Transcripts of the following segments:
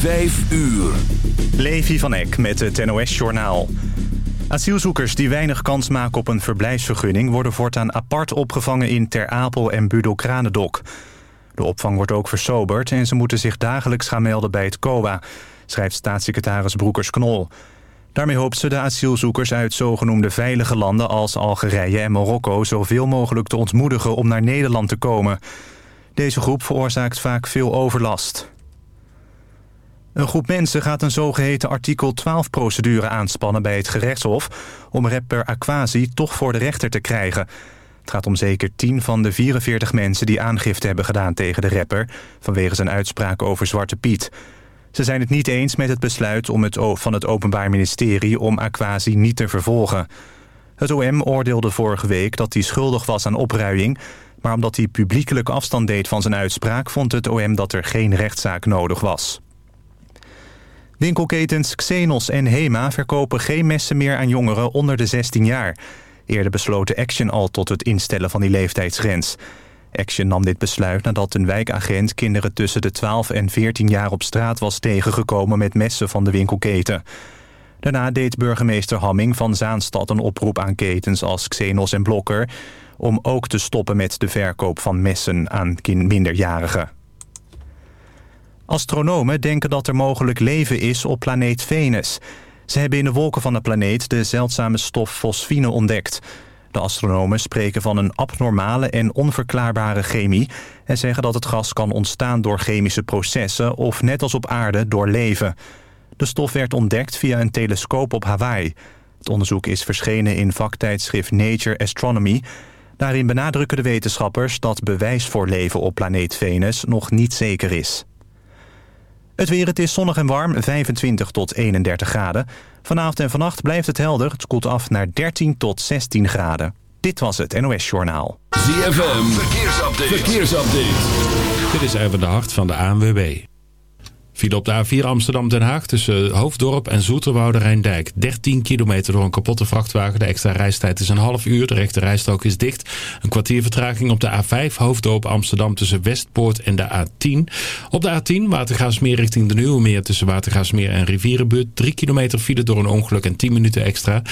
Vijf uur. Levi van Eck met het NOS-journaal. Asielzoekers die weinig kans maken op een verblijfsvergunning... worden voortaan apart opgevangen in Ter Apel en Budel-Kranendok. De opvang wordt ook versoberd en ze moeten zich dagelijks gaan melden bij het COA... schrijft staatssecretaris Broekers-Knol. Daarmee hoopt ze de asielzoekers uit zogenoemde veilige landen... als Algerije en Marokko zoveel mogelijk te ontmoedigen om naar Nederland te komen. Deze groep veroorzaakt vaak veel overlast. Een groep mensen gaat een zogeheten artikel 12-procedure aanspannen bij het gerechtshof... om rapper Aquasi toch voor de rechter te krijgen. Het gaat om zeker 10 van de 44 mensen die aangifte hebben gedaan tegen de rapper... vanwege zijn uitspraak over Zwarte Piet. Ze zijn het niet eens met het besluit om het van het Openbaar Ministerie... om Aquasi niet te vervolgen. Het OM oordeelde vorige week dat hij schuldig was aan opruiing... maar omdat hij publiekelijk afstand deed van zijn uitspraak... vond het OM dat er geen rechtszaak nodig was. Winkelketens Xenos en Hema verkopen geen messen meer aan jongeren onder de 16 jaar. Eerder besloten Action al tot het instellen van die leeftijdsgrens. Action nam dit besluit nadat een wijkagent kinderen tussen de 12 en 14 jaar op straat was tegengekomen met messen van de winkelketen. Daarna deed burgemeester Hamming van Zaanstad een oproep aan ketens als Xenos en Blokker... om ook te stoppen met de verkoop van messen aan minderjarigen. Astronomen denken dat er mogelijk leven is op planeet Venus. Ze hebben in de wolken van de planeet de zeldzame stof fosfine ontdekt. De astronomen spreken van een abnormale en onverklaarbare chemie... en zeggen dat het gas kan ontstaan door chemische processen... of net als op aarde door leven. De stof werd ontdekt via een telescoop op Hawaii. Het onderzoek is verschenen in vaktijdschrift Nature Astronomy... Daarin benadrukken de wetenschappers dat bewijs voor leven op planeet Venus nog niet zeker is. Het weer, het is zonnig en warm, 25 tot 31 graden. Vanavond en vannacht blijft het helder. Het koelt af naar 13 tot 16 graden. Dit was het NOS Journaal. ZFM, verkeersupdate. verkeersupdate. Dit is even de hart van de ANWB. Viel op de A4 Amsterdam-Den Haag tussen Hoofddorp en Zoeterwoude Rijndijk. 13 kilometer door een kapotte vrachtwagen. De extra reistijd is een half uur. De rechte rijstrook is dicht. Een kwartier vertraging op de A5 Hoofddorp Amsterdam tussen Westpoort en de A10. Op de A10 Watergaasmeer richting de Nieuwe Meer tussen Watergaasmeer en Rivierenbuurt. 3 kilometer file door een ongeluk en 10 minuten extra.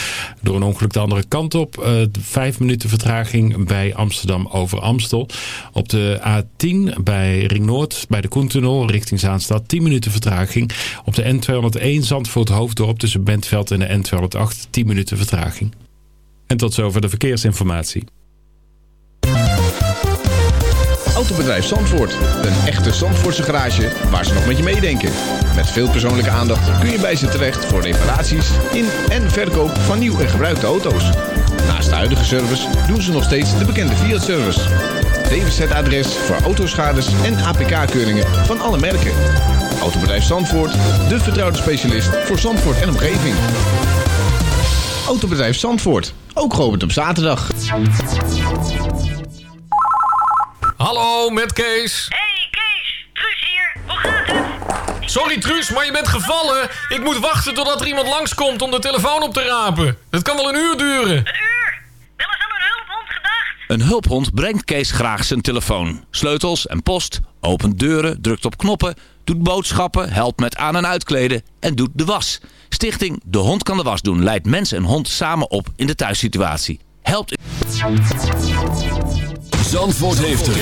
Door een ongeluk de andere kant op. Uh, 5 minuten vertraging bij Amsterdam over Amstel. Op de A10 bij Ring Noord bij de Koentunnel richting Zaanstad 10 minuten vertraging. Op de N201 Zandvoort Hoofddorp tussen Bentveld en de N208 10 minuten vertraging. En tot zover de verkeersinformatie. Autobedrijf Zandvoort. Een echte Zandvoortse garage waar ze nog met je meedenken. Met veel persoonlijke aandacht kun je bij ze terecht voor reparaties in en verkoop van nieuw en gebruikte auto's. Naast de huidige service doen ze nog steeds de bekende Fiat-service. DWZ-adres voor autoschades en APK-keuringen van alle merken. Autobedrijf Zandvoort, de vertrouwde specialist voor Zandvoort en omgeving. Autobedrijf Zandvoort, ook geopend op zaterdag. Hallo, met Kees. Hey Kees, Truus hier, hoe gaat het? Sorry Truus, maar je bent gevallen. Ik moet wachten totdat er iemand langskomt om de telefoon op te rapen. Het kan wel een uur duren. Een uur? Wel eens aan een hulphond gedacht? Een hulphond brengt Kees graag zijn telefoon. Sleutels en post, opent deuren, drukt op knoppen doet boodschappen, helpt met aan- en uitkleden en doet de was. Stichting De Hond kan de was doen leidt mens en hond samen op in de thuissituatie. Helpt. Zandvoort heeft het.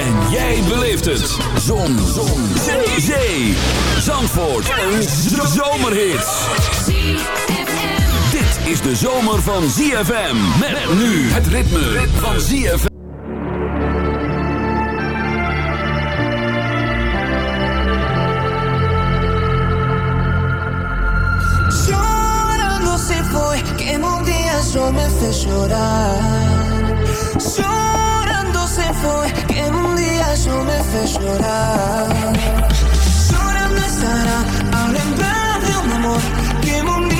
En jij beleeft het. Zon. Zon. Zee. Zee. Zandvoort. Een zomerhit. Is de zomer van ZFM. Met nu het ritme van ZFM. me fez. Chorando se foi, que un día eso me fez lembrar de un amor que un día no soube cuidar. Chorando estará a lembrar de un amor que un día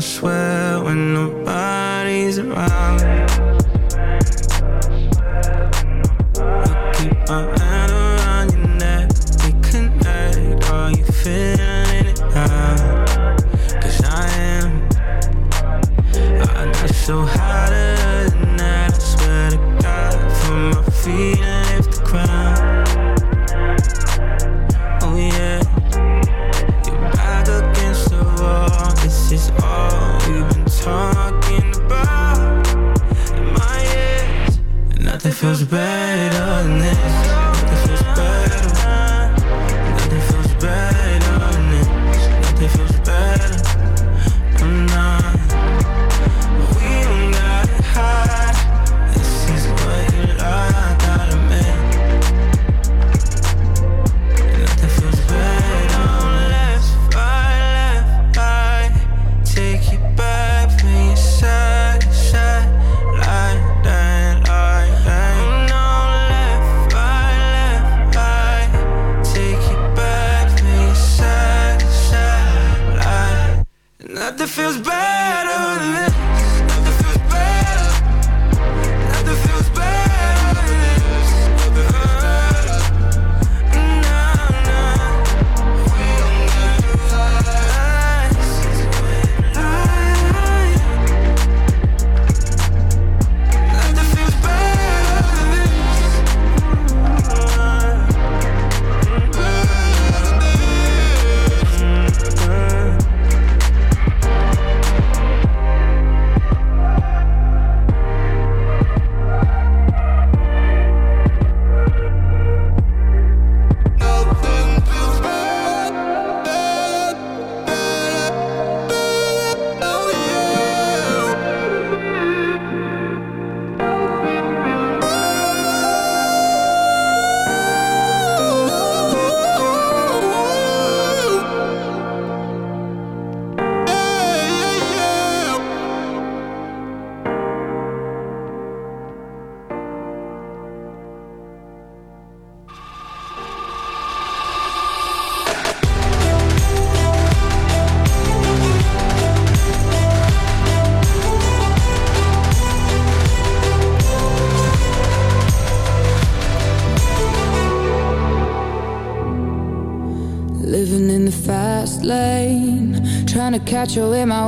swear when nobody's around. Trying to catch up in my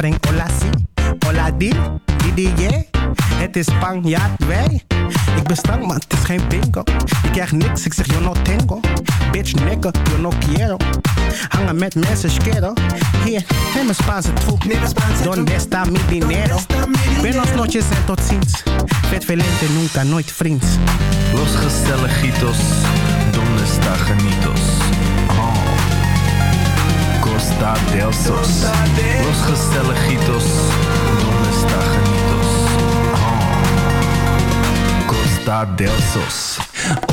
Preng, hola sí. Hola di, di, di, yeah. Het is Spanjaard, wij. Ik ben stank, maar het is geen bingo. Ik krijg niks, ik zeg yo no tengo. Bitch, nigga, yo no quiero. Hangen met mensen, schero. Hier, neem een Spaanse troep. Donde está mi dinero? Buenos noches en tot ziens. Vet velente, nunca, nooit vriends. Los gezelligitos, donde está genitos? Costa del Sos. Los gezelligitos, donde está genitos? Oh. Costa del Sos.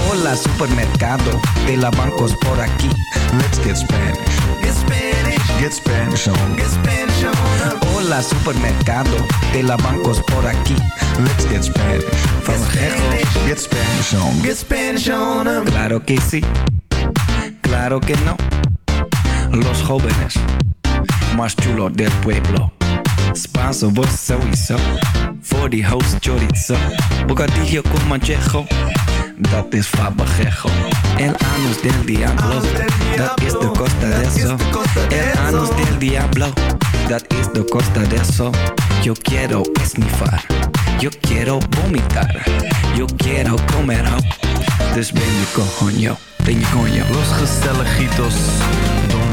Hola supermercado de la bancos por aquí. Let's get Spanish. Get Spanish. Get Spanish on. Get Spanish on. Hola supermercado de la bancos por aquí. Let's get Spanish. Get Get Spanish on. Get Spanish on. Claro que sí. Claro que no. Los jóvenes más chulos del pueblo. Spanso, vos. Voor die host chorizo. Bocadillo con manchejo. Dat is fabajejo. El anus del diablo. Dat is de costa de eso. El anus del diablo. Dat is de costa de eso. Yo quiero esnifar. Yo quiero vomitar. Yo quiero comer ho. Dus ben je coño. Ben je coño. Los gezelligitos,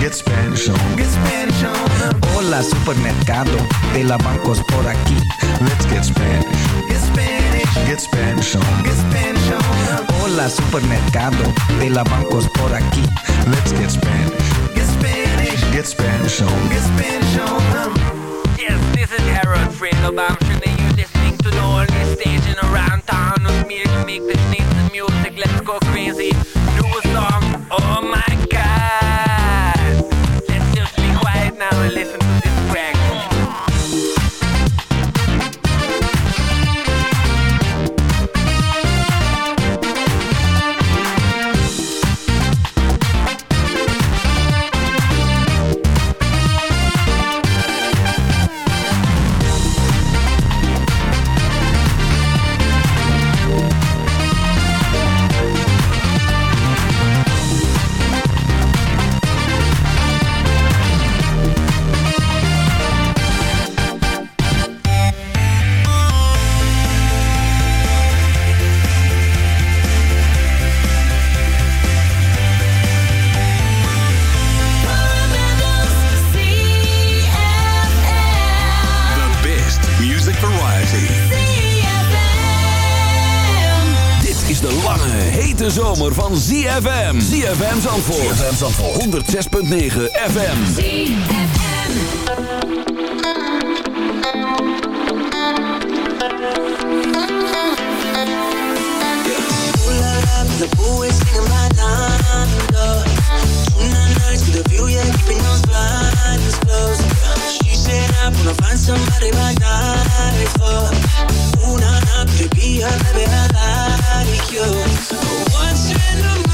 Get Spanish on. Get Spanish on. Hola supermercado de la bancos por aquí. Let's get Spanish. Get Spanish. Get Spanish on. Get Spanish on. Hola supermercado de la bancos por aquí. Let's get Spanish. Get Spanish. Get Spanish on. Get Spanish on. Yes, this is Harold Fredo. I'm sure that you're listening to the only station around town with me to make the sneeze music. Let's go crazy. Do a song. Oh my listen ZFM. ZFM Zandvoort. ZFM Zandvoort. 106.9 FM. The pool is singing my. Tonight with a view, yeah, keeping those blinds closed. She said I wanna find somebody like that for. Ooh, nah, nah, could be her, baby, I like you. Once in the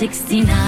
69.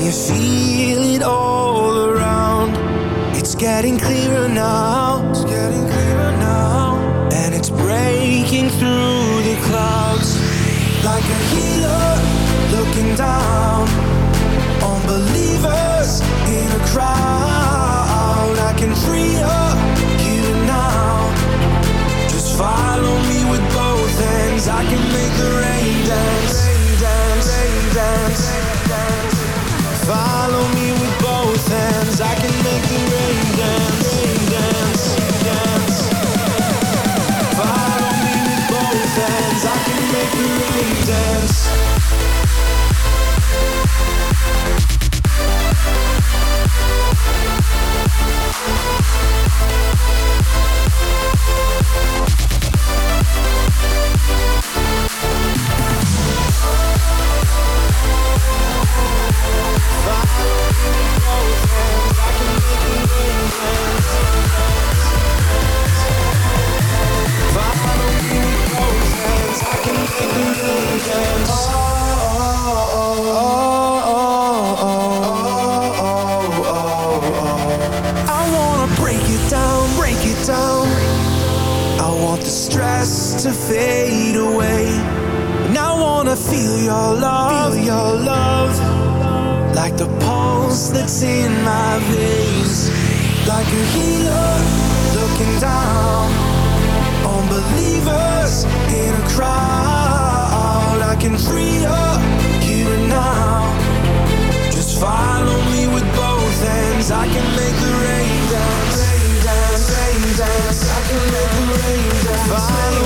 You feel it all around? It's getting clearer now. It's getting clearer now. And it's breaking through the clouds like a healer looking down your love, feel your love. Like the pulse that's in my veins. Like a healer looking down on believers in a crowd. I can free up here and now. Just follow me with both hands. I can make the rain dance. Rain dance, rain dance. I can make the rain dance. Follow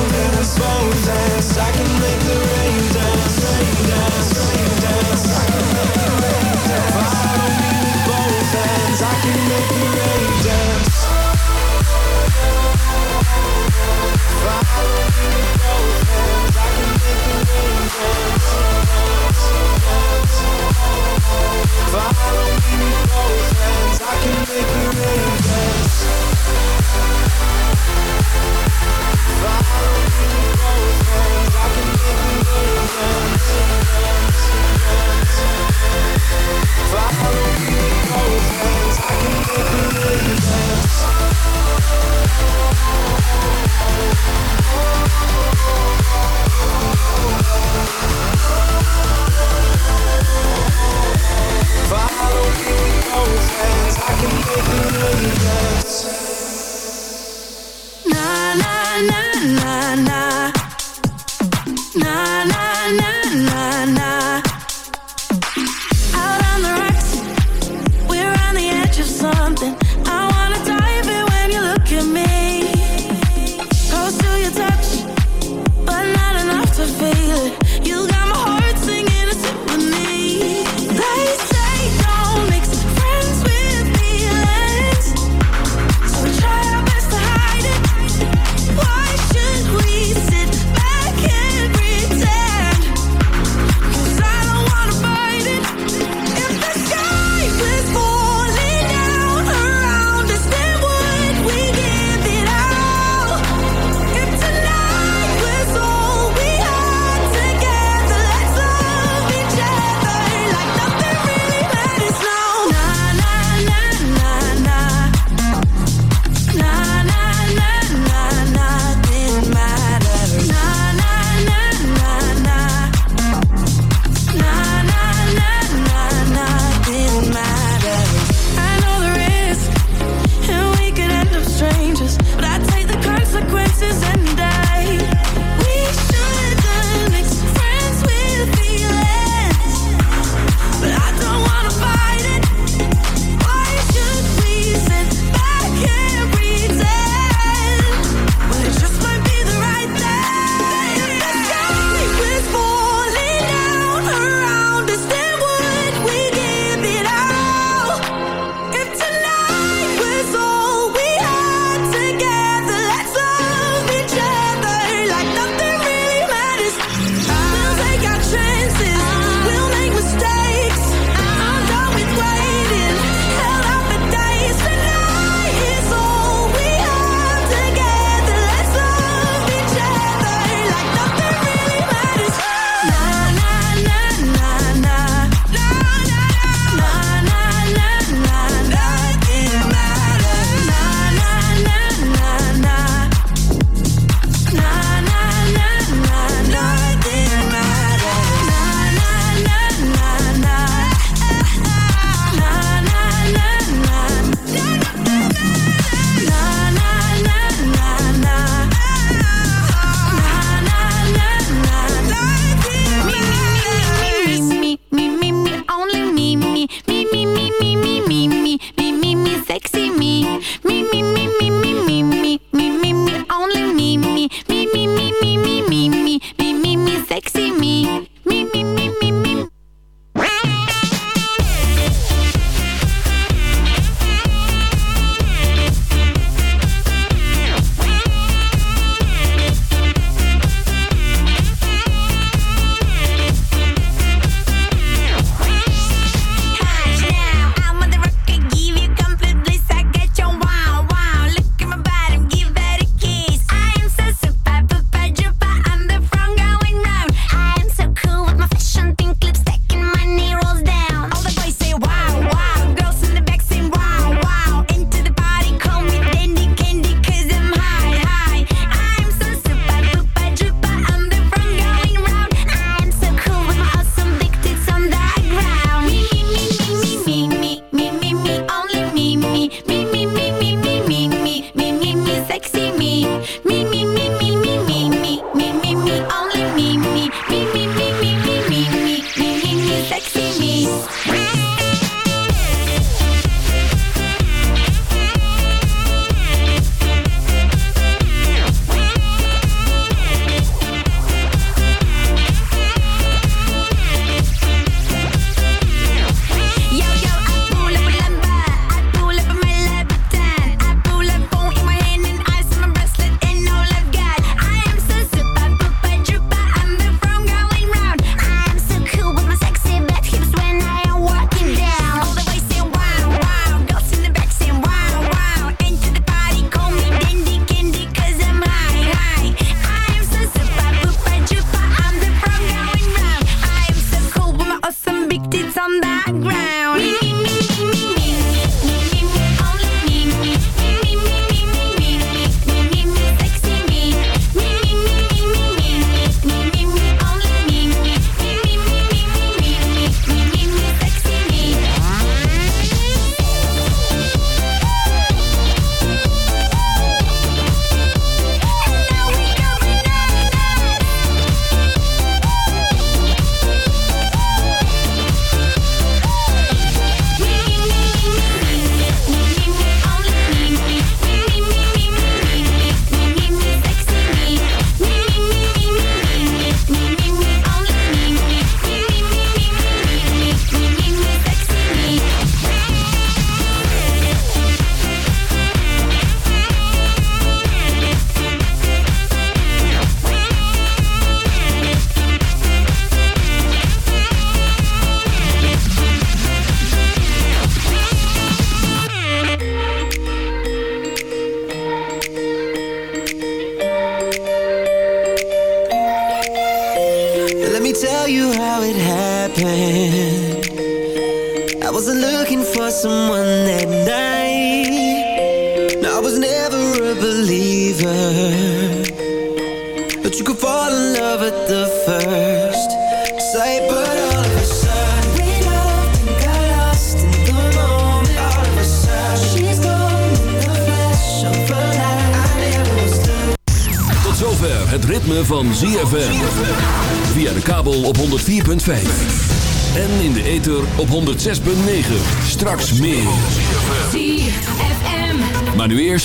on that ground.